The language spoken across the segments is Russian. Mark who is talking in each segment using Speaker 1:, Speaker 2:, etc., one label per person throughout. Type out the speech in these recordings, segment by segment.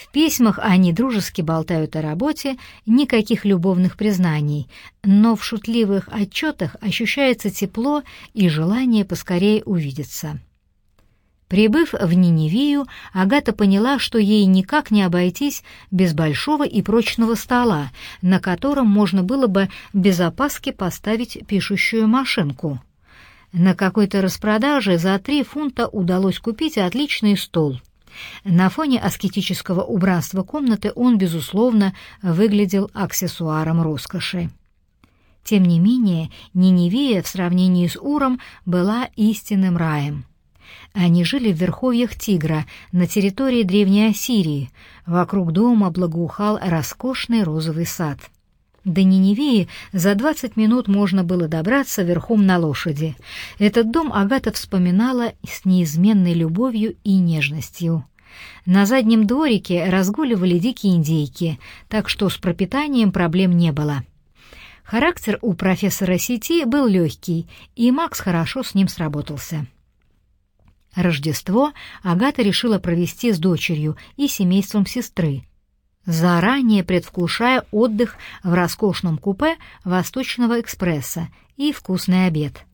Speaker 1: В письмах они дружески болтают о работе, никаких любовных признаний, но в шутливых отчетах ощущается тепло и желание поскорее увидеться. Прибыв в Ниневию, Агата поняла, что ей никак не обойтись без большого и прочного стола, на котором можно было бы без опаски поставить пишущую машинку. На какой-то распродаже за три фунта удалось купить отличный стол. На фоне аскетического убранства комнаты он, безусловно, выглядел аксессуаром роскоши. Тем не менее, Ниневия в сравнении с Уром была истинным раем. Они жили в верховьях Тигра, на территории Древней Ассирии. Вокруг дома благоухал роскошный розовый сад. До Ниневии за 20 минут можно было добраться верхом на лошади. Этот дом Агата вспоминала с неизменной любовью и нежностью. На заднем дворике разгуливали дикие индейки, так что с пропитанием проблем не было. Характер у профессора сети был легкий, и Макс хорошо с ним сработался. Рождество Агата решила провести с дочерью и семейством сестры, заранее предвкушая отдых в роскошном купе Восточного экспресса и вкусный обед.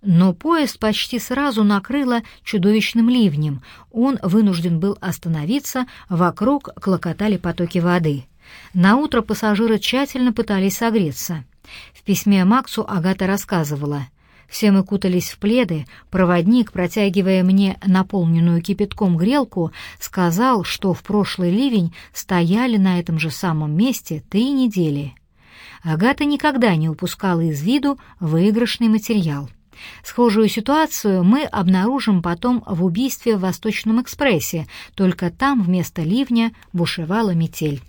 Speaker 1: Но поезд почти сразу накрыло чудовищным ливнем, он вынужден был остановиться, вокруг клокотали потоки воды. На утро пассажиры тщательно пытались согреться. В письме Максу Агата рассказывала — все мы кутались в пледы, проводник, протягивая мне наполненную кипятком грелку, сказал, что в прошлый ливень стояли на этом же самом месте три недели. Агата никогда не упускала из виду выигрышный материал. Схожую ситуацию мы обнаружим потом в убийстве в Восточном экспрессе, только там вместо ливня бушевала метель.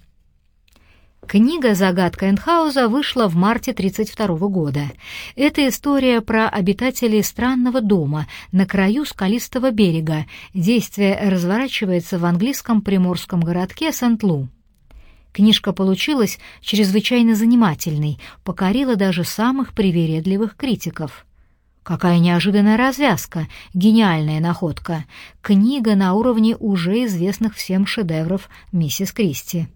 Speaker 1: Книга «Загадка Энхауза» вышла в марте 1932 года. Это история про обитателей странного дома на краю скалистого берега. Действие разворачивается в английском приморском городке Сент-Лу. Книжка получилась чрезвычайно занимательной, покорила даже самых привередливых критиков. Какая неожиданная развязка, гениальная находка. Книга на уровне уже известных всем шедевров миссис Кристи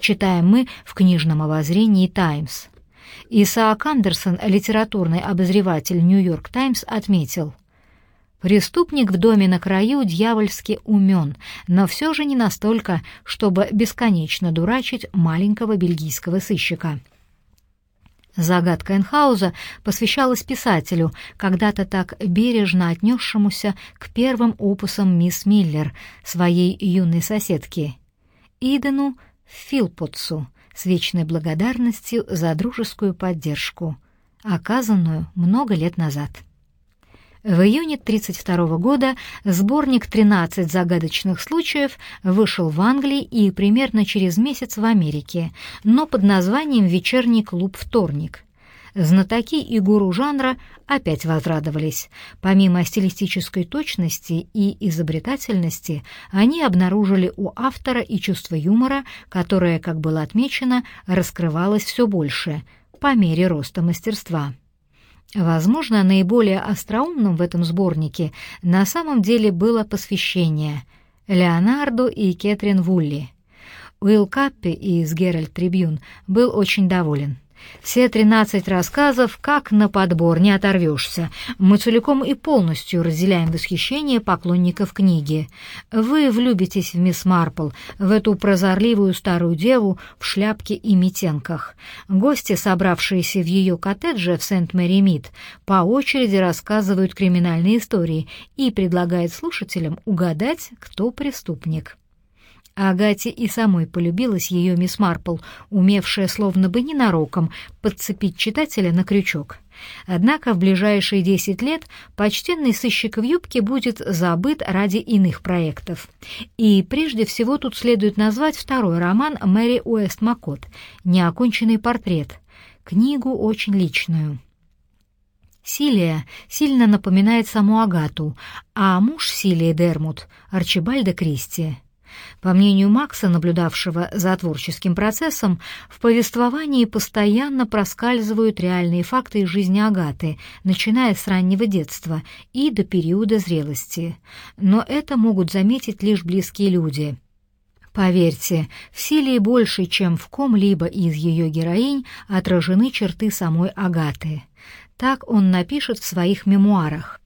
Speaker 1: читаем мы в книжном обозрении «Таймс». Исаак Андерсон, литературный обозреватель «Нью-Йорк Таймс», отметил, «Преступник в доме на краю дьявольски умен, но все же не настолько, чтобы бесконечно дурачить маленького бельгийского сыщика». Загадка Энхауза посвящалась писателю, когда-то так бережно отнесшемуся к первым опусам мисс Миллер, своей юной соседки. Идену Филпотсу с вечной благодарностью за дружескую поддержку, оказанную много лет назад. В июне 1932 года сборник «13 загадочных случаев» вышел в Англии и примерно через месяц в Америке, но под названием «Вечерний клуб «Вторник». Знатоки и гуру жанра опять возрадовались. Помимо стилистической точности и изобретательности, они обнаружили у автора и чувство юмора, которое, как было отмечено, раскрывалось все больше по мере роста мастерства. Возможно, наиболее остроумным в этом сборнике на самом деле было посвящение Леонарду и Кэтрин Вулли. Уилл Каппи из «Геральт Трибюн» был очень доволен. Все тринадцать рассказов как на подбор, не оторвешься. Мы целиком и полностью разделяем восхищение поклонников книги. Вы влюбитесь в мисс Марпл, в эту прозорливую старую деву в шляпке и метенках. Гости, собравшиеся в ее коттедже в Сент-Мэри-Мид, по очереди рассказывают криминальные истории и предлагают слушателям угадать, кто преступник. Агате и самой полюбилась ее мисс Марпл, умевшая словно бы ненароком подцепить читателя на крючок. Однако в ближайшие десять лет почтенный сыщик в юбке будет забыт ради иных проектов. И прежде всего тут следует назвать второй роман Мэри Уэст Маккот «Неоконченный портрет», книгу очень личную. Силия сильно напоминает саму Агату, а муж Силии Дермут — Арчибальда Кристи. По мнению Макса, наблюдавшего за творческим процессом, в повествовании постоянно проскальзывают реальные факты из жизни Агаты, начиная с раннего детства и до периода зрелости. Но это могут заметить лишь близкие люди. Поверьте, в силе больше, чем в ком-либо из ее героинь, отражены черты самой Агаты. Так он напишет в своих мемуарах.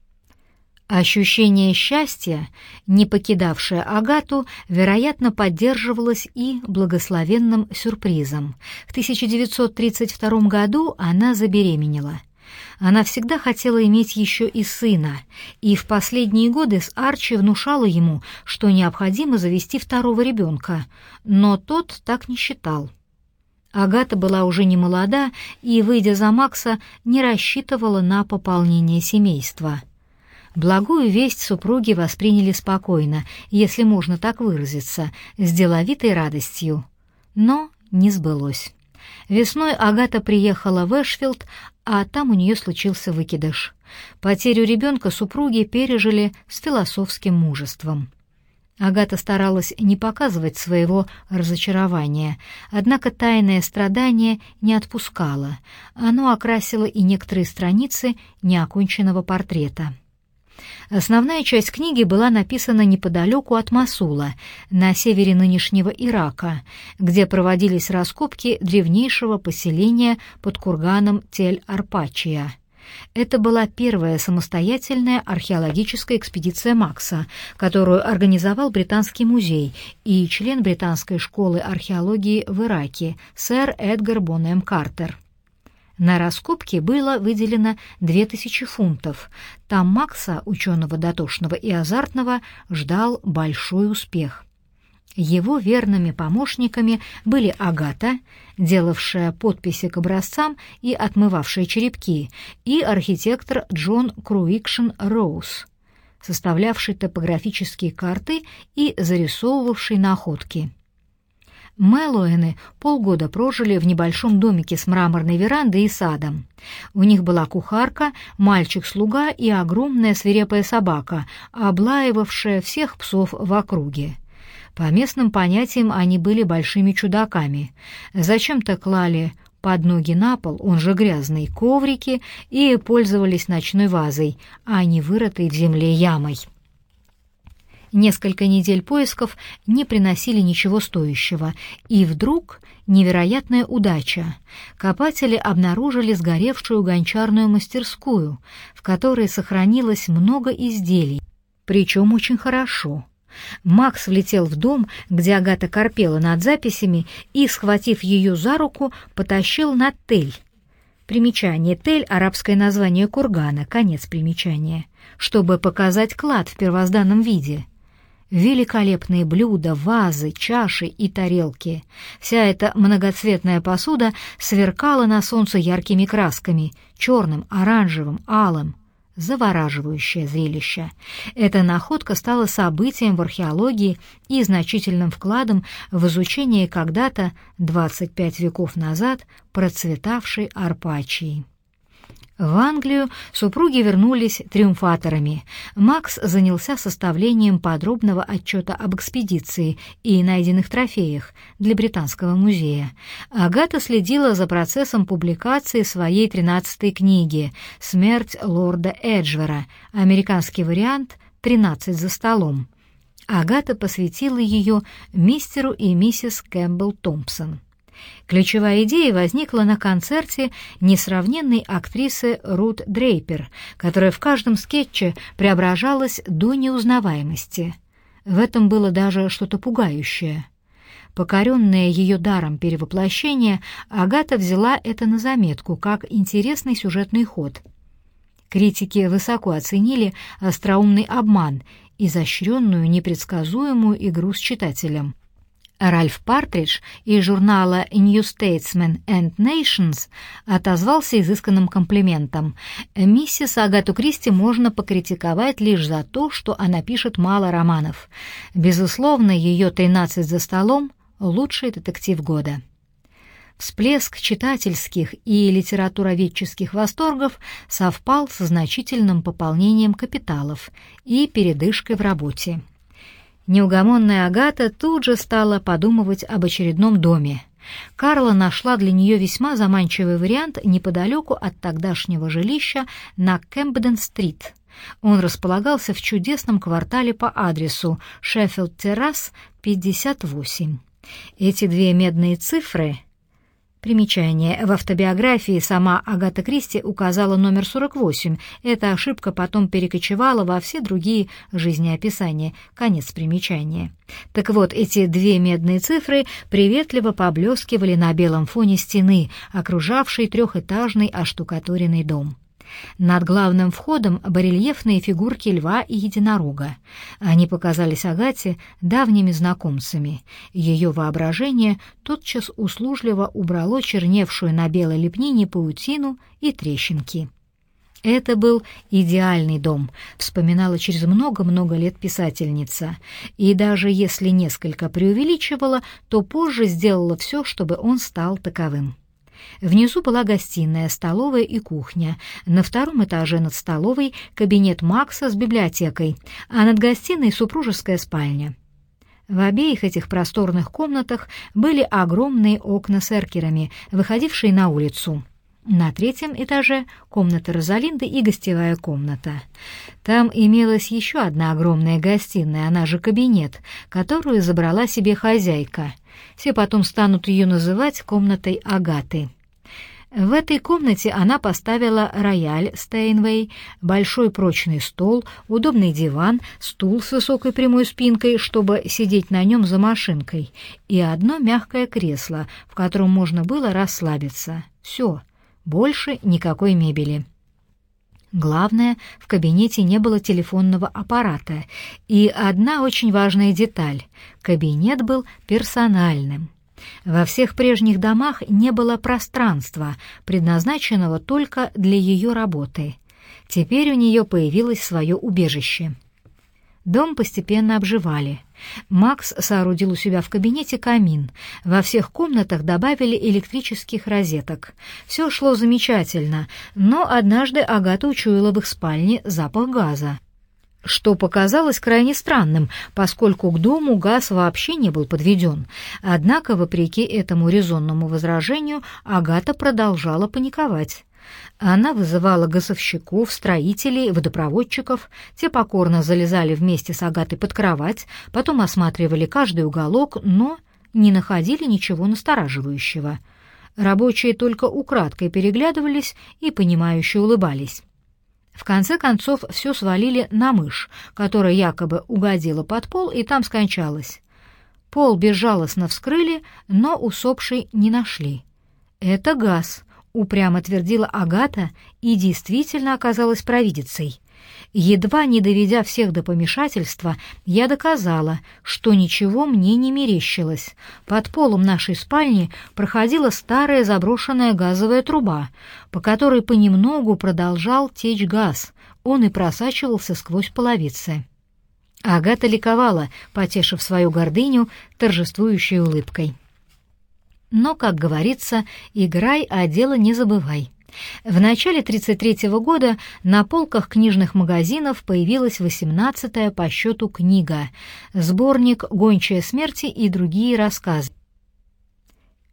Speaker 1: Ощущение счастья, не покидавшее Агату, вероятно, поддерживалось и благословенным сюрпризом. В 1932 году она забеременела. Она всегда хотела иметь еще и сына, и в последние годы с Арчи внушала ему, что необходимо завести второго ребенка, но тот так не считал. Агата была уже не молода и, выйдя за Макса, не рассчитывала на пополнение семейства. Благую весть супруги восприняли спокойно, если можно так выразиться, с деловитой радостью. Но не сбылось. Весной Агата приехала в Эшфилд, а там у нее случился выкидыш. Потерю ребенка супруги пережили с философским мужеством. Агата старалась не показывать своего разочарования, однако тайное страдание не отпускало. Оно окрасило и некоторые страницы неоконченного портрета. Основная часть книги была написана неподалеку от Масула, на севере нынешнего Ирака, где проводились раскопки древнейшего поселения под курганом Тель-Арпачия. Это была первая самостоятельная археологическая экспедиция Макса, которую организовал Британский музей и член Британской школы археологии в Ираке сэр Эдгар Бонэм Картер. На раскопки было выделено 2000 фунтов. Там Макса, ученого дотошного и азартного, ждал большой успех. Его верными помощниками были Агата, делавшая подписи к образцам и отмывавшая черепки, и архитектор Джон Круикшн Роуз, составлявший топографические карты и зарисовывавший находки. Мэллоуэны полгода прожили в небольшом домике с мраморной верандой и садом. У них была кухарка, мальчик-слуга и огромная свирепая собака, облаивавшая всех псов в округе. По местным понятиям они были большими чудаками. Зачем-то клали под ноги на пол, он же грязный, коврики и пользовались ночной вазой, а не вырытой в земле ямой. Несколько недель поисков не приносили ничего стоящего, и вдруг невероятная удача. Копатели обнаружили сгоревшую гончарную мастерскую, в которой сохранилось много изделий, причем очень хорошо. Макс влетел в дом, где Агата корпела над записями, и, схватив ее за руку, потащил на Тель. Примечание Тель — арабское название кургана, конец примечания, чтобы показать клад в первозданном виде — Великолепные блюда, вазы, чаши и тарелки. Вся эта многоцветная посуда сверкала на солнце яркими красками — черным, оранжевым, алым. Завораживающее зрелище. Эта находка стала событием в археологии и значительным вкладом в изучение когда-то, 25 веков назад, процветавшей Арпачии. В Англию супруги вернулись триумфаторами. Макс занялся составлением подробного отчета об экспедиции и найденных трофеях для Британского музея. Агата следила за процессом публикации своей тринадцатой книги «Смерть лорда Эджвера», американский вариант «Тринадцать за столом». Агата посвятила ее мистеру и миссис Кэмпбелл Томпсон. Ключевая идея возникла на концерте несравненной актрисы Рут Дрейпер, которая в каждом скетче преображалась до неузнаваемости. В этом было даже что-то пугающее. Покоренная ее даром перевоплощения, Агата взяла это на заметку как интересный сюжетный ход. Критики высоко оценили остроумный обман, изощренную непредсказуемую игру с читателем — Ральф Партридж из журнала New Statesman and Nations отозвался изысканным комплиментом. Миссис Агату Кристи можно покритиковать лишь за то, что она пишет мало романов. Безусловно, ее «13 за столом» — лучший детектив года. Всплеск читательских и литературоведческих восторгов совпал со значительным пополнением капиталов и передышкой в работе. Неугомонная Агата тут же стала подумывать об очередном доме. Карла нашла для нее весьма заманчивый вариант неподалеку от тогдашнего жилища на Кэмпден-стрит. Он располагался в чудесном квартале по адресу Шеффилд-Террас, 58. Эти две медные цифры Примечание. В автобиографии сама Агата Кристи указала номер 48. Эта ошибка потом перекочевала во все другие жизнеописания. Конец примечания. Так вот, эти две медные цифры приветливо поблескивали на белом фоне стены, окружавшей трехэтажный оштукатуренный дом. Над главным входом барельефные фигурки льва и единорога. Они показались Агате давними знакомцами. Ее воображение тотчас услужливо убрало черневшую на белой лепнине паутину и трещинки. Это был идеальный дом, вспоминала через много-много лет писательница, и даже если несколько преувеличивала, то позже сделала все, чтобы он стал таковым. Внизу была гостиная, столовая и кухня. На втором этаже над столовой кабинет Макса с библиотекой, а над гостиной супружеская спальня. В обеих этих просторных комнатах были огромные окна с эркерами, выходившие на улицу. На третьем этаже комната Розалинды и гостевая комната. Там имелась еще одна огромная гостиная, она же кабинет, которую забрала себе хозяйка. Все потом станут ее называть комнатой Агаты. В этой комнате она поставила рояль Стейнвей, большой прочный стол, удобный диван, стул с высокой прямой спинкой, чтобы сидеть на нем за машинкой, и одно мягкое кресло, в котором можно было расслабиться. Все, больше никакой мебели. Главное, в кабинете не было телефонного аппарата, и одна очень важная деталь — кабинет был персональным. Во всех прежних домах не было пространства, предназначенного только для ее работы. Теперь у нее появилось свое убежище. Дом постепенно обживали. Макс соорудил у себя в кабинете камин. Во всех комнатах добавили электрических розеток. Все шло замечательно, но однажды Агата учуяла в их спальне запах газа что показалось крайне странным, поскольку к дому газ вообще не был подведен. Однако, вопреки этому резонному возражению, Агата продолжала паниковать. Она вызывала газовщиков, строителей, водопроводчиков. Те покорно залезали вместе с Агатой под кровать, потом осматривали каждый уголок, но не находили ничего настораживающего. Рабочие только украдкой переглядывались и понимающе улыбались. В конце концов все свалили на мышь, которая якобы угодила под пол и там скончалась. Пол безжалостно вскрыли, но усопшей не нашли. «Это газ», — упрямо твердила Агата и действительно оказалась провидицей. Едва не доведя всех до помешательства, я доказала, что ничего мне не мерещилось. Под полом нашей спальни проходила старая заброшенная газовая труба, по которой понемногу продолжал течь газ. Он и просачивался сквозь половицы. Агата ликовала, потешив свою гордыню торжествующей улыбкой. Но, как говорится, играй, а дело не забывай. В начале 1933 года на полках книжных магазинов появилась 18-я по счету книга «Сборник «Гончая смерти» и другие рассказы».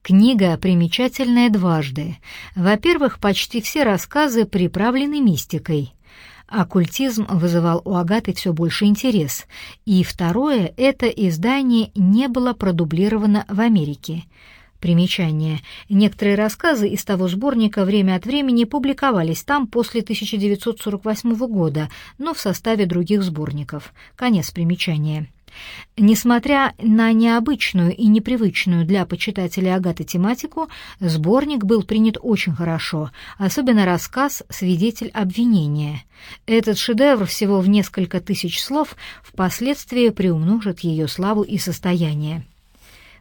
Speaker 1: Книга примечательная дважды. Во-первых, почти все рассказы приправлены мистикой. Оккультизм вызывал у Агаты все больше интерес. И второе, это издание не было продублировано в Америке — Примечание. Некоторые рассказы из того сборника время от времени публиковались там после 1948 года, но в составе других сборников. Конец примечания. Несмотря на необычную и непривычную для почитателей Агаты тематику, сборник был принят очень хорошо, особенно рассказ «Свидетель обвинения». Этот шедевр всего в несколько тысяч слов впоследствии приумножит ее славу и состояние.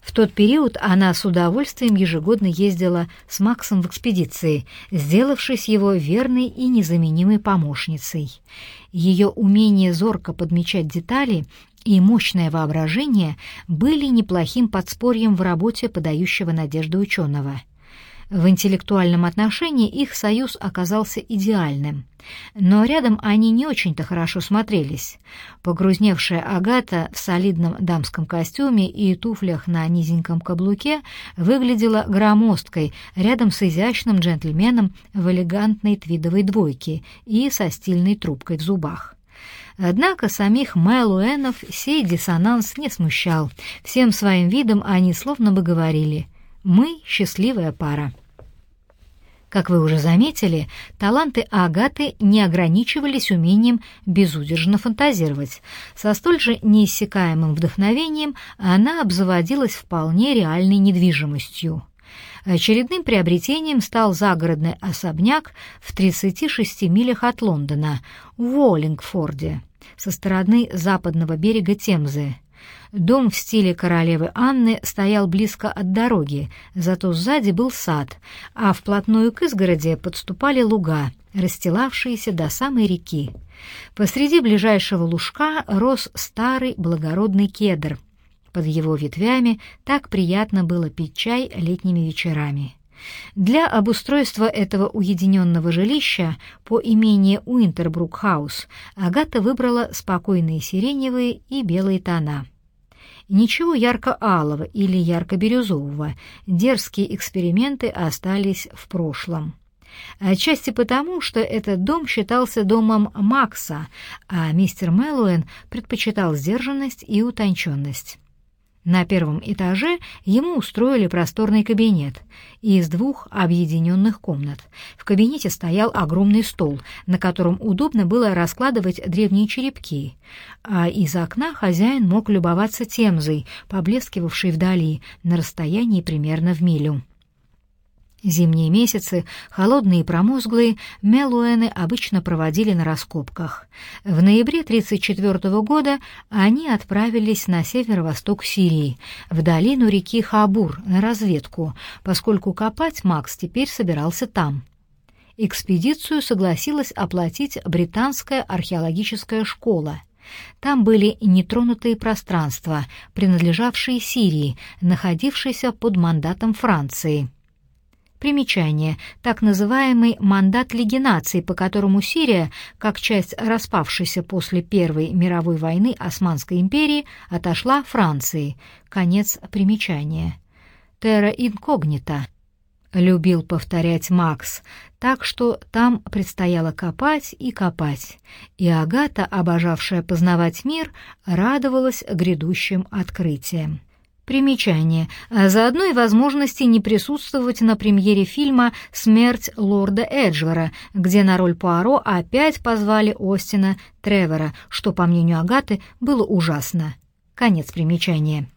Speaker 1: В тот период она с удовольствием ежегодно ездила с Максом в экспедиции, сделавшись его верной и незаменимой помощницей. Ее умение зорко подмечать детали и мощное воображение были неплохим подспорьем в работе подающего надежды ученого. В интеллектуальном отношении их союз оказался идеальным. Но рядом они не очень-то хорошо смотрелись. Погрузневшая Агата в солидном дамском костюме и туфлях на низеньком каблуке выглядела громоздкой рядом с изящным джентльменом в элегантной твидовой двойке и со стильной трубкой в зубах. Однако самих Мэлуэнов сей диссонанс не смущал. Всем своим видом они словно бы говорили «Мы — счастливая пара». Как вы уже заметили, таланты Агаты не ограничивались умением безудержно фантазировать. Со столь же неиссякаемым вдохновением она обзаводилась вполне реальной недвижимостью. Очередным приобретением стал загородный особняк в 36 милях от Лондона, в Уоллингфорде, со стороны западного берега Темзы. Дом в стиле королевы Анны стоял близко от дороги, зато сзади был сад, а вплотную к изгороди подступали луга, расстилавшиеся до самой реки. Посреди ближайшего лужка рос старый благородный кедр. Под его ветвями так приятно было пить чай летними вечерами. Для обустройства этого уединенного жилища по имени Уинтербрук-хаус Агата выбрала спокойные сиреневые и белые тона. Ничего ярко-алого или ярко-бирюзового, дерзкие эксперименты остались в прошлом. Отчасти потому, что этот дом считался домом Макса, а мистер Мэллоуэн предпочитал сдержанность и утонченность. На первом этаже ему устроили просторный кабинет из двух объединенных комнат. В кабинете стоял огромный стол, на котором удобно было раскладывать древние черепки, а из окна хозяин мог любоваться темзой, поблескивавшей вдали, на расстоянии примерно в милю. Зимние месяцы, холодные и промозглые, Мелуэны обычно проводили на раскопках. В ноябре 1934 года они отправились на северо-восток Сирии, в долину реки Хабур, на разведку, поскольку копать Макс теперь собирался там. Экспедицию согласилась оплатить британская археологическая школа. Там были нетронутые пространства, принадлежавшие Сирии, находившиеся под мандатом Франции. Примечание. Так называемый мандат легинации, по которому Сирия, как часть распавшейся после Первой мировой войны Османской империи, отошла Франции. Конец примечания. «Терра инкогнита», — любил повторять Макс, так что там предстояло копать и копать. И Агата, обожавшая познавать мир, радовалась грядущим открытиям. Примечание. А заодно и возможности не присутствовать на премьере фильма «Смерть лорда Эджвера», где на роль Пуаро опять позвали Остина Тревора, что, по мнению Агаты, было ужасно. Конец примечания.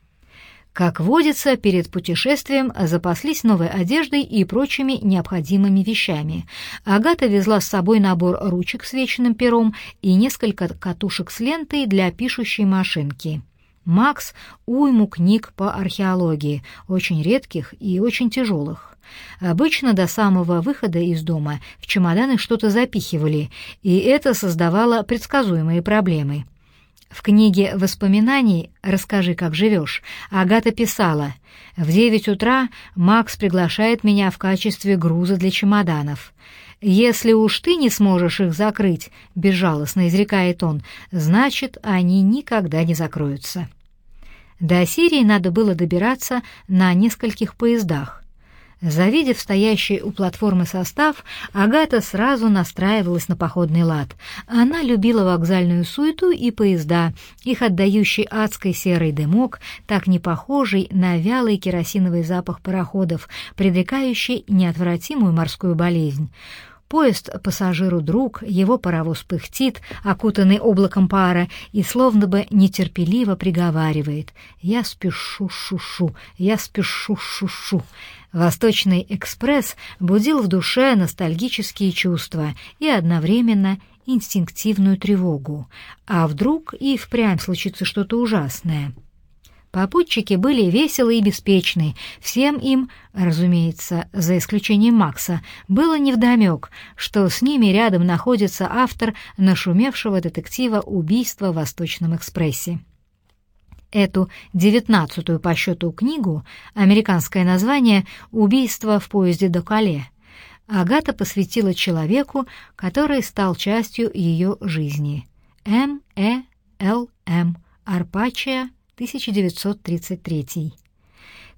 Speaker 1: Как водится, перед путешествием запаслись новой одеждой и прочими необходимыми вещами. Агата везла с собой набор ручек с вечным пером и несколько катушек с лентой для пишущей машинки. Макс уйму книг по археологии, очень редких и очень тяжелых. Обычно до самого выхода из дома в чемоданы что-то запихивали, и это создавало предсказуемые проблемы. В книге воспоминаний «Расскажи, как живешь» Агата писала «В девять утра Макс приглашает меня в качестве груза для чемоданов. «Если уж ты не сможешь их закрыть», — безжалостно изрекает он, — «значит, они никогда не закроются». До Сирии надо было добираться на нескольких поездах. Завидев стоящий у платформы состав, Агата сразу настраивалась на походный лад. Она любила вокзальную суету и поезда, их отдающий адской серый дымок, так не похожий на вялый керосиновый запах пароходов, предрекающий неотвратимую морскую болезнь. Поезд пассажиру друг, его паровоз пыхтит, окутанный облаком пара, и словно бы нетерпеливо приговаривает «Я спешу шу-шу, я спешу шу-шу». Восточный экспресс будил в душе ностальгические чувства и одновременно инстинктивную тревогу. А вдруг и впрямь случится что-то ужасное — Попутчики были веселы и беспечны. Всем им, разумеется, за исключением Макса, было невдомек, что с ними рядом находится автор нашумевшего детектива «Убийство в Восточном экспрессе». Эту девятнадцатую по счету книгу, американское название «Убийство в поезде до Кале», Агата посвятила человеку, который стал частью ее жизни. М. Э. Л. М. Арпачия, 1933.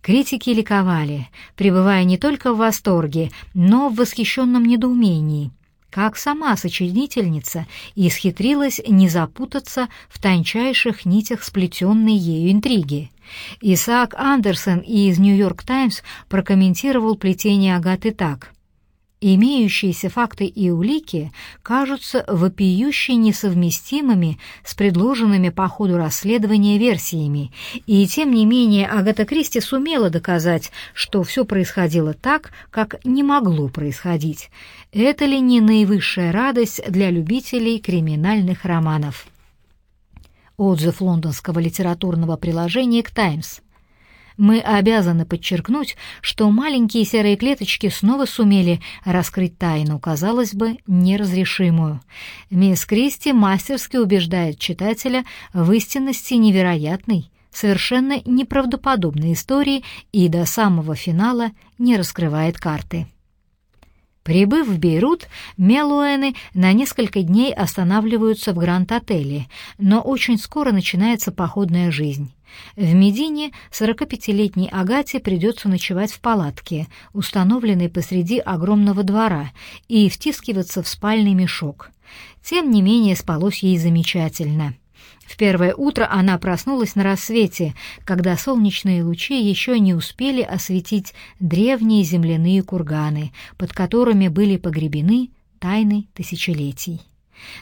Speaker 1: Критики ликовали, пребывая не только в восторге, но в восхищенном недоумении — как сама сочинительница исхитрилась не запутаться в тончайших нитях сплетенной ею интриги. Исаак Андерсон из «Нью-Йорк Таймс» прокомментировал плетение Агаты так. Имеющиеся факты и улики кажутся вопиюще несовместимыми с предложенными по ходу расследования версиями, и тем не менее Агата Кристи сумела доказать, что все происходило так, как не могло происходить. Это ли не наивысшая радость для любителей криминальных романов? Отзыв лондонского литературного приложения к «Таймс» мы обязаны подчеркнуть, что маленькие серые клеточки снова сумели раскрыть тайну, казалось бы, неразрешимую. Мисс Кристи мастерски убеждает читателя в истинности невероятной, совершенно неправдоподобной истории и до самого финала не раскрывает карты. Прибыв в Бейрут, Мелуэны на несколько дней останавливаются в Гранд-отеле, но очень скоро начинается походная жизнь. В Медине 45-летней Агате придется ночевать в палатке, установленной посреди огромного двора, и втискиваться в спальный мешок. Тем не менее спалось ей замечательно — в первое утро она проснулась на рассвете, когда солнечные лучи еще не успели осветить древние земляные курганы, под которыми были погребены тайны тысячелетий.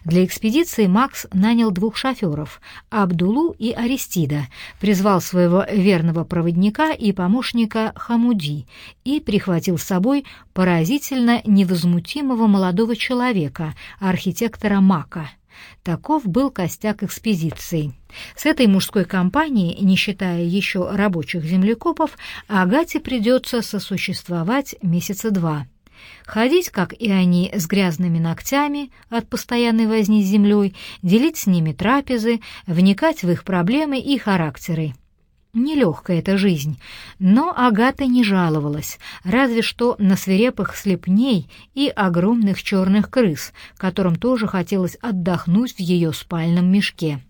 Speaker 1: Для экспедиции Макс нанял двух шоферов — Абдулу и Аристида, призвал своего верного проводника и помощника Хамуди и прихватил с собой поразительно невозмутимого молодого человека, архитектора Мака — Таков был костяк экспедиции. С этой мужской компанией, не считая еще рабочих землекопов, Агате придется сосуществовать месяца два. Ходить, как и они, с грязными ногтями от постоянной возни с землей, делить с ними трапезы, вникать в их проблемы и характеры. Нелегкая эта жизнь, но Агата не жаловалась, разве что на свирепых слепней и огромных черных крыс, которым тоже хотелось отдохнуть в ее спальном мешке.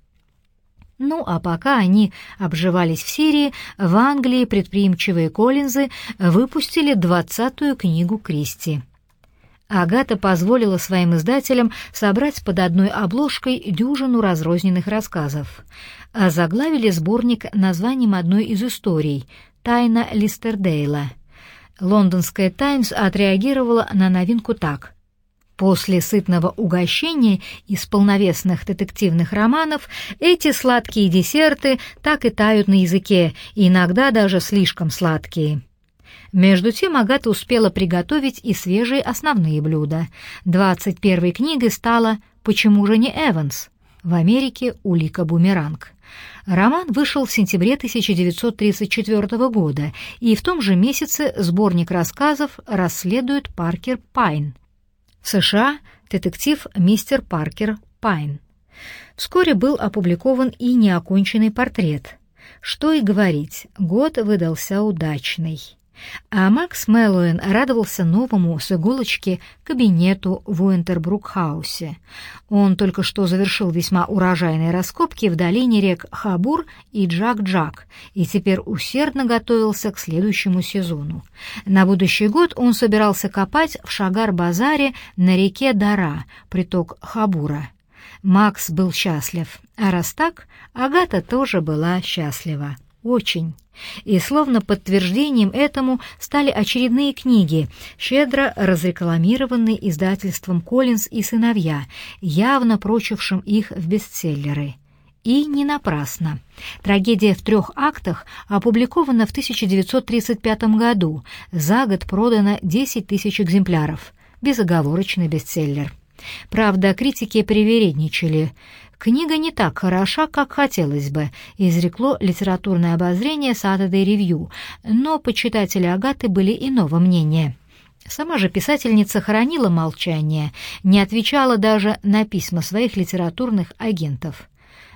Speaker 1: Ну а пока они обживались в Сирии, в Англии предприимчивые Коллинзы выпустили двадцатую книгу Кристи. Агата позволила своим издателям собрать под одной обложкой дюжину разрозненных рассказов. Заглавили сборник названием одной из историй «Тайна Листердейла». Лондонская «Таймс» отреагировала на новинку так. После сытного угощения из полновесных детективных романов эти сладкие десерты так и тают на языке, иногда даже слишком сладкие. Между тем Агата успела приготовить и свежие основные блюда. Двадцать первой книгой стала «Почему же не Эванс?» В Америке «Улика-бумеранг». Роман вышел в сентябре 1934 года, и в том же месяце сборник рассказов расследует Паркер Пайн. США детектив мистер Паркер Пайн. Вскоре был опубликован и неоконченный портрет. Что и говорить, год выдался удачный. А Макс Мэллоуэн радовался новому с иголочки кабинету в Уинтербрук-хаусе. Он только что завершил весьма урожайные раскопки в долине рек Хабур и Джак-Джак и теперь усердно готовился к следующему сезону. На будущий год он собирался копать в Шагар-базаре на реке Дара, приток Хабура. Макс был счастлив, а раз так, Агата тоже была счастлива. Очень. И словно подтверждением этому стали очередные книги, щедро разрекламированные издательством «Коллинз и сыновья», явно прочившим их в бестселлеры. И не напрасно. Трагедия в трех актах опубликована в 1935 году. За год продано 10 тысяч экземпляров. Безоговорочный бестселлер. Правда, критики привередничали. Книга не так хороша, как хотелось бы, изрекло литературное обозрение Saturday Review, но почитатели Агаты были иного мнения. Сама же писательница хранила молчание, не отвечала даже на письма своих литературных агентов.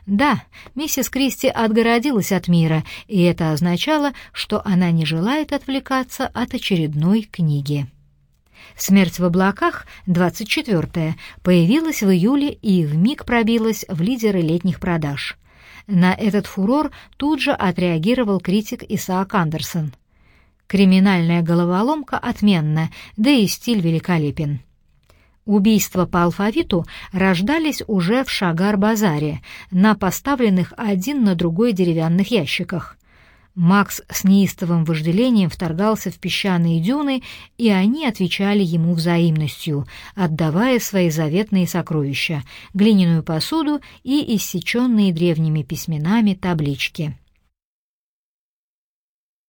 Speaker 1: Да, миссис Кристи отгородилась от мира, и это означало, что она не желает отвлекаться от очередной книги. «Смерть в облаках» 24 появилась в июле и вмиг пробилась в лидеры летних продаж. На этот фурор тут же отреагировал критик Исаак Андерсон. Криминальная головоломка отменна, да и стиль великолепен. Убийства по алфавиту рождались уже в Шагар-базаре, на поставленных один на другой деревянных ящиках. Макс с неистовым вожделением вторгался в песчаные дюны, и они отвечали ему взаимностью, отдавая свои заветные сокровища — глиняную посуду и иссеченные древними письменами таблички.